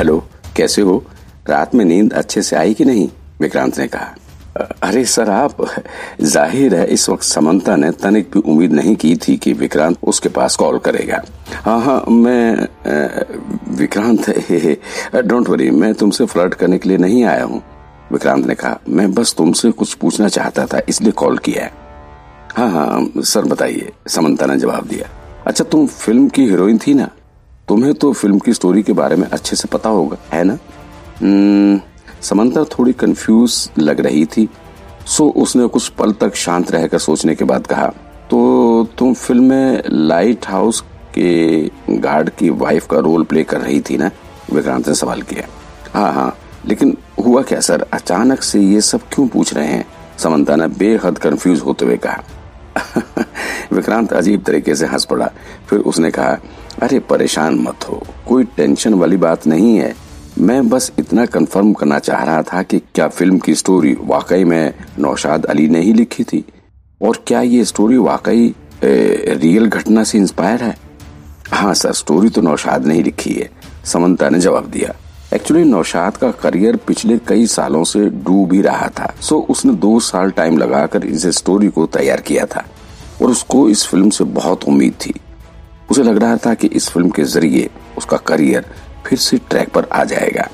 Hello, कैसे हो? रात में नींद अच्छे से आई कि नहीं? विक्रांत ने कहा। अरे सर, आप, ज़ाहिर है इस वक्त समंता ने तनिक भी उम्मीद नहीं की थी कि विक्रांत उसके पास कॉल करेगा। हाँ हाँ मैं विक्रांत डोंट वरी, मैं तुमसे फ्लर्ट करने के लिए नहीं आया हूँ। विक्रांत ने कहा, मैं बस तुमसे कुछ पूछना चाहता था, इसलिए कॉल किया है। हाँ हाँ सर बताइए, समंता ने जवाब दिया। अच्छा तुम फ़िल्म की हीरोइन थी ना? तुम्हें तो फ़िल्म की स्टोरी के बारे में अच्छे से पता होगा है ना? हम्म, समंता थोड़ी कंफ्यूज लग रही थी। सो उसने कुछ पल तक शांत रहकर सोचने के बाद कहा तो तुम फ़िल्म में लाइट हाउस के गार्ड की वाइफ का रोल प्ले कर रही थी ना? विक्रांत ने सवाल किया। हाँ हाँ लेकिन हुआ क्या सर? अचानक से ये सब क्यों पूछ रहे हैं? समंता ने बेहद कंफ्यूज होते हुए कहा विक्रांत अजीब तरीके से हंस पड़ा। फिर उसने कहा, अरे, परेशान मत हो। कोई टेंशन वाली बात नहीं है। मैं बस इतना कंफर्म करना चाह रहा था कि क्या फ़िल्म की स्टोरी वाकई में नौशाद अली ने ही लिखी थी? और क्या ये स्टोरी वाकई रियल घटना से इंस्पायर है? हाँ सर स्टोरी तो नौशाद ने ही लिखी है, समंता ने जवाब दिया। एक्चुअली नौशाद का करियर पिछले कई सालों से डूब ही रहा था। सो उसने दो साल टाइम लगाकर इस स्टोरी को तैयार किया था। और उसको इस फ़िल्म से बहुत उम्मीद थी। उसे लग रहा था कि इस फ़िल्म के ज़रिए उसका करियर फिर से ट्रैक पर आ जाएगा।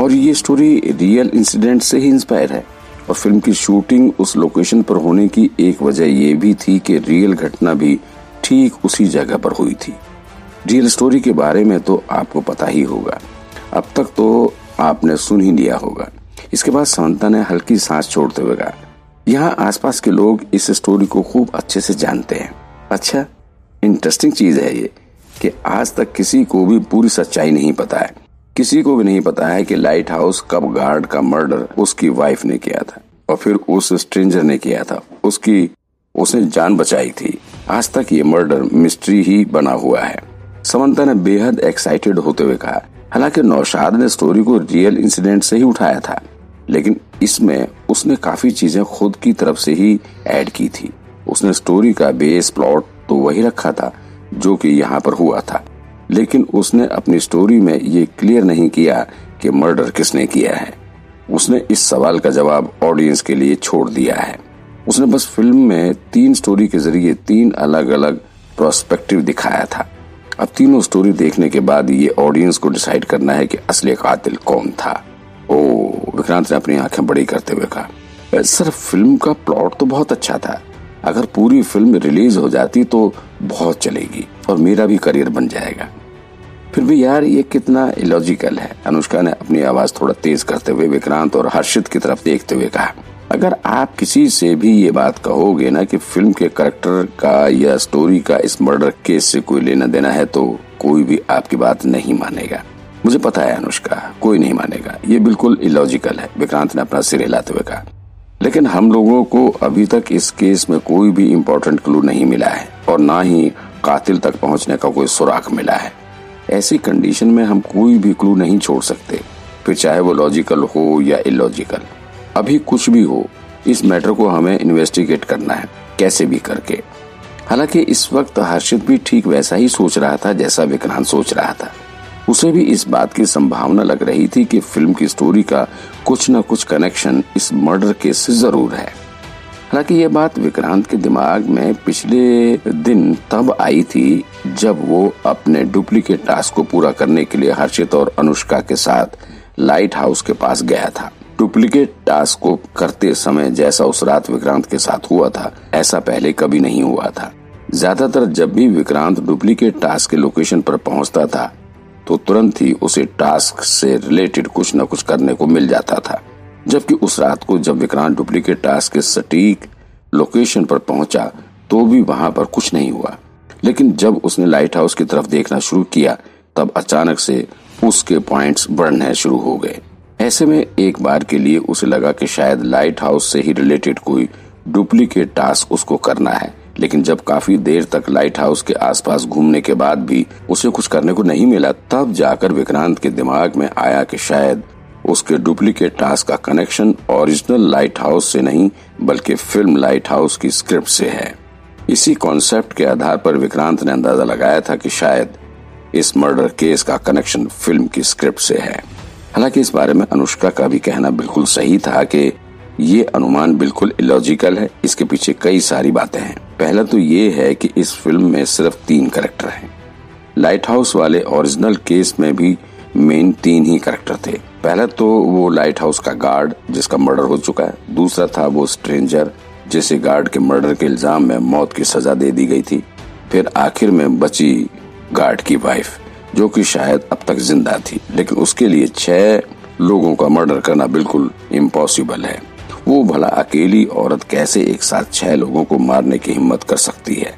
और ये स्टोरी रियल इंसिडेंट से ही इंस्पायर है। और फ़िल्म की शूटिंग उस लोकेशन पर होने की एक वजह ये भी थी कि रियल घटना भी ठीक उसी जगह पर हुई थी। रियल स्टोरी के बारे में तो आपको पता ही होगा। अब तक तो आपने सुन ही लिया होगा। इसके बाद समंता ने हल्की सांस छोड़ते हुए कहा यहाँ आसपास के लोग इस स्टोरी को खूब अच्छे से जानते हैं। अच्छा इंटरेस्टिंग चीज़ है ये कि आज तक किसी को भी पूरी सच्चाई नहीं पता है। किसी को भी नहीं पता है कि लाइट हाउस कब गार्ड का मर्डर उसकी वाइफ ने किया था और फिर उस स्ट्रेंजर ने किया था। उसकी, उसने जान बचाई थी। आज तक ये मर्डर मिस्ट्री ही बना हुआ है। समंता ने बेहद एक्साइटेड होते हुए कहा, हालाँकि नौशाद ने स्टोरी को रियल इंसिडेंट से ही उठाया था। लेकिन इसमें उसने काफ़ी चीज़ें खुद की तरफ़ से ही ऐड की थी। उसने स्टोरी का बेस प्लॉट तो वही रखा था, जो कि यहाँ पर हुआ था। लेकिन उसने अपनी स्टोरी में ये क्लियर नहीं किया कि मर्डर किसने किया है। उसने इस सवाल का जवाब ऑडियंस के लिए छोड़ दिया है। उसने बस फ़िल्म में तीन स्टोरी के ज़रिए तीन अलग अलग प्रोस्पेक्टिव दिखाया था। अब तीनों स्टोरी देखने के बाद ये ऑडियंस को डिसाइड करना है कि असली कातिल कौन था। विक्रांत ने अपनी आँखें बड़ी करते हुए कहा सर, फ़िल्म का प्लॉट तो बहुत अच्छा था। अगर पूरी फ़िल्म रिलीज़ हो जाती तो बहुत चलेगी और मेरा भी करियर बन जाएगा। फिर भी यार, ये कितना इलॉजिकल है। अनुष्का ने अपनी आवाज़ थोड़ा तेज करते हुए विक्रांत और हर्षित की तरफ़ देखते हुए कहा, अगर आप किसी से भी ये बात कहोगे ना कि फ़िल्म के करेक्टर का या स्टोरी का इस मर्डर केस से कोई लेना देना है तो कोई भी आपकी बात नहीं मानेगा। मुझे पता है अनुष्का, कोई नहीं मानेगा। ये बिल्कुल इलॉजिकल है। विक्रांत ने अपना सिर हिलाते हुए कहा। लेकिन हम लोगों को अभी तक इस केस में कोई भी इम्पोर्टेंट क्लू नहीं मिला है और न ही कातिल तक पहुँचने का कोई सुराख मिला है। ऐसी कंडीशन में हम कोई भी क्लू नहीं छोड़ सकते। फिर चाहे वो लॉजिकल हो या इलॉजिकल अभी कुछ भी हो, इस मैटर को हमें इन्वेस्टिगेट करना है, कैसे भी करके। हालाँकि इस वक्त हर्षित भी ठीक वैसा ही सोच रहा था जैसा विक्रांत सोच रहा था। उसे भी इस बात की संभावना लग रही थी कि फ़िल्म की स्टोरी का कुछ न कुछ कनेक्शन इस मर्डर केस से ज़रूर है। हालाँकि ये बात विक्रांत के दिमाग में पिछले दिन तब आई थी, जब वो अपने डुप्लीकेट टास्क को पूरा करने के लिए हर्षित और अनुष्का के साथ लाइट हाउस के पास गया था। डुप्लीकेट टास्क को करते समय जैसा उस रात विक्रांत के साथ हुआ था, ऐसा पहले कभी नहीं हुआ था। ज़्यादातर जब भी विक्रांत डुप्लीकेट टास्क के लोकेशन पर पहुँचता था तो तुरंत ही उसे टास्क से रिलेटेड कुछ न कुछ करने को मिल जाता था। जबकि उस रात को जब विक्रांत डुप्लीकेट टास्क के सटीक लोकेशन पर पहुँचा तो भी वहाँ पर कुछ नहीं हुआ। लेकिन जब उसने लाइट हाउस की तरफ़ देखना शुरू किया, तब अचानक से उसके पॉइंट्स बढ़ने शुरू हो गए। ऐसे में एक बार के लिए उसे लगा कि शायद लाइट हाउस से ही रिलेटेड कोई डुप्लीकेट टास्क उसको करना है। लेकिन जब काफ़ी देर तक लाइट हाउस के आसपास घूमने के बाद भी उसे कुछ करने को नहीं मिला, तब जाकर विक्रांत के दिमाग में आया कि शायद उसके डुप्लीकेट टास्क का कनेक्शन ओरिजिनल लाइट हाउस से नहीं, बल्कि फ़िल्म लाइट हाउस की स्क्रिप्ट से है। इसी कॉन्सेप्ट के आधार पर विक्रांत ने अंदाज़ा लगाया था कि शायद इस मर्डर केस का कनेक्शन फ़िल्म की स्क्रिप्ट से है। हालाँकि इस बारे में अनुष्का का भी कहना बिल्कुल सही था कि ये अनुमान बिल्कुल इलॉजिकल है, इसके पीछे कई सारी बातें हैं। पहला तो ये है कि इस फ़िल्म में सिर्फ़ तीन करेक्टर हैं। लाइट हाउस वाले ओरिजिनल केस में भी मेन तीन ही करेक्टर थे। पहला तो वो लाइट हाउस का गार्ड जिसका मर्डर हो चुका है। दूसरा था वो स्ट्रेंजर जिसे गार्ड के मर्डर के इल्ज़ाम में मौत की सजा दे दी गई थी। फिर आखिर में बची गार्ड की वाइफ जो कि शायद अब तक ज़िंदा थी। लेकिन उसके लिए छह लोगों का मर्डर करना बिल्कुल इम्पॉसिबल है। वो भला अकेली औरत कैसे एक साथ छह लोगों को मारने की हिम्मत कर सकती है?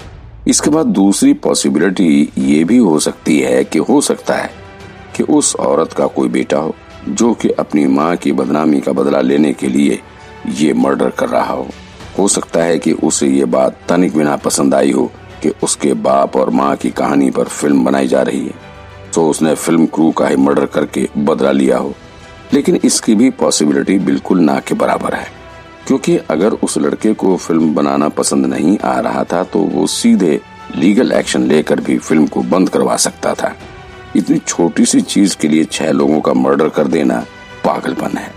इसके बाद दूसरी पॉसिबिलिटी ये भी हो सकती है कि हो सकता है कि उस औरत का कोई बेटा हो, जो कि अपनी माँ की बदनामी का बदला लेने के लिए ये मर्डर कर रहा हो। हो सकता है कि उसे ये बात तनिक बिना पसंद आई हो कि उसके बाप और माँ की कहानी पर फ़िल्म बनाई जा रही है तो उसने फ़िल्म क्रू का ही मर्डर करके बदला लिया हो। लेकिन इसकी भी पॉसिबिलिटी बिल्कुल ना के बराबर है। क्योंकि अगर उस लड़के को फ़िल्म बनाना पसंद नहीं आ रहा था तो वो सीधे लीगल एक्शन लेकर भी फ़िल्म को बंद करवा सकता था। इतनी छोटी सी चीज़ के लिए छह लोगों का मर्डर कर देना पागलपन है।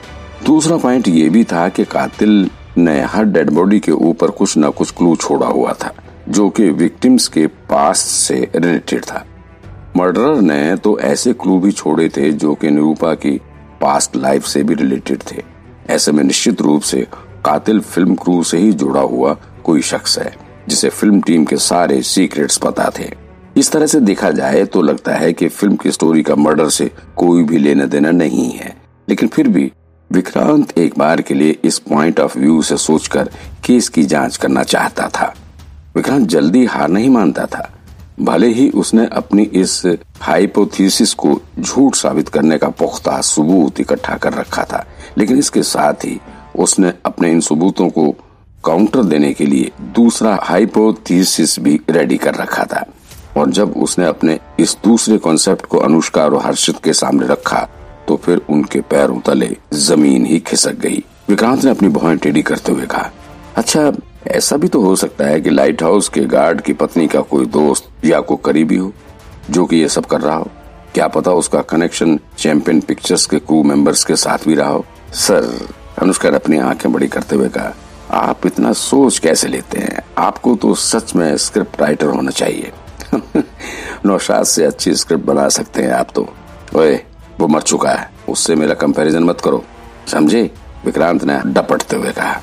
दूसरा पॉइंट ये भी था कि कातिल ने हर डेड बॉडी के ऊपर कुछ न कुछ क्लू छोड़ा हुआ था, जो कि विक्टिम्स के पास से रिलेटेड था। मर्डरर ने तो ऐसे क्लू भी छोड़े थे जो कि निरूपा की पास्ट लाइफ से भी रिलेटेड थे। ऐसे में निश्चित रूप से कातिल फ़िल्म क्रू से ही जुड़ा हुआ कोई शख्स है, जिसे फ़िल्म टीम के सारे सीक्रेट्स पता थे। इस तरह से देखा जाए तो लगता है कि फ़िल्म की स्टोरी का मर्डर से कोई भी लेना देना नहीं है। लेकिन फिर भी, विक्रांत एक बार के लिए इस पॉइंट ऑफ़ व्यू से सोचकर केस की जाँच करना चाहता था। विक्रांत जल्दी हार नहीं मानता था। भले ही उसने अपनी इस हाइपोथीसिस को झूठ साबित करने का पुख्ता सबूत इकट्ठा कर रखा था, लेकिन इसके साथ ही उसने अपने इन सबूतों को काउंटर देने के लिए दूसरा हाइपोथेसिस भी रेडी कर रखा था। और जब उसने अपने इस दूसरे कॉन्सेप्ट को अनुष्का और हर्षित के सामने रखा तो फिर उनके पैरों तले ज़मीन ही खिसक गई। विक्रांत ने अपनी भौएँ टेढ़ी करते हुए कहा अच्छा ऐसा भी तो हो सकता है कि लाइट हाउस के गार्ड की पत्नी का कोई दोस्त या कोई करीबी हो, जो कि ये सब कर रहा हो। क्या पता उसका कनेक्शन चैंपियन पिक्चर्स के क्रू मेंबर्स के साथ भी रहा हो। सर अनुष्का ने अपनी आँखें बड़ी करते हुए कहा, आप इतना सोच कैसे लेते हैं? आपको तो सच में स्क्रिप्ट राइटर होना चाहिए। नौशाद से अच्छी स्क्रिप्ट बना सकते हैं आप तो। ओए, वो मर चुका है। उससे मेरा कंपैरिजन मत करो। समझे? विक्रांत ने डपटते हुए कहा।